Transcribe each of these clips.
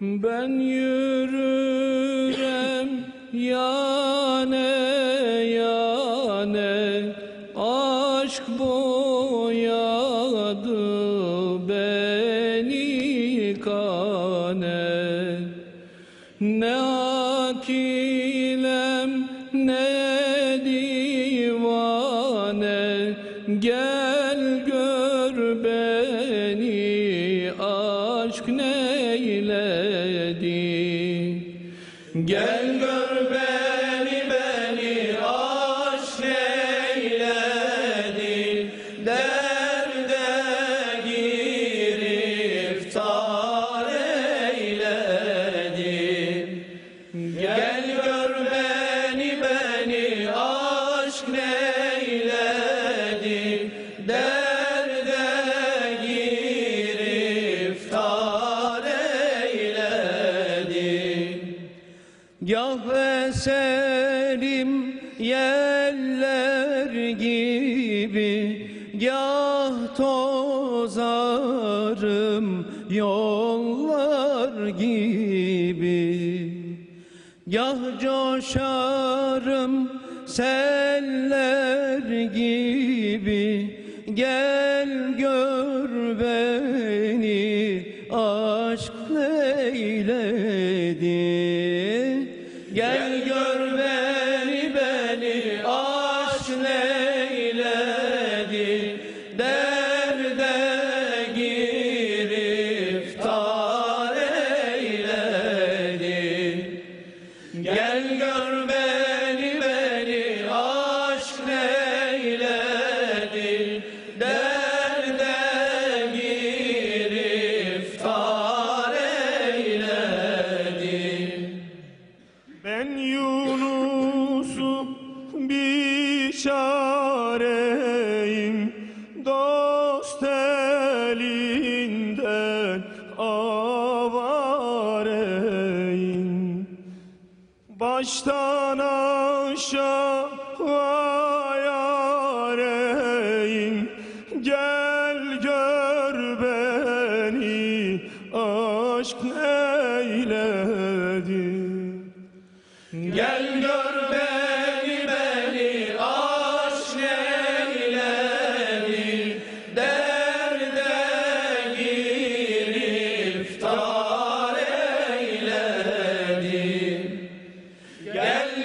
Ben yürürem yane yane Aşk boyadı beni kane. Ne akilem ne divane Gel gör neyledi Gel gör Gah eserim yeller gibi Gah tozarım yollar gibi. Gah coşarım seller gibi Gel Gel gör beni beni aşk neyledi Derde çareyim Dost elinden avareyim. Baştan aşağı yareyim Gel gör beni aşk neyledi Gel gör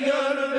Gel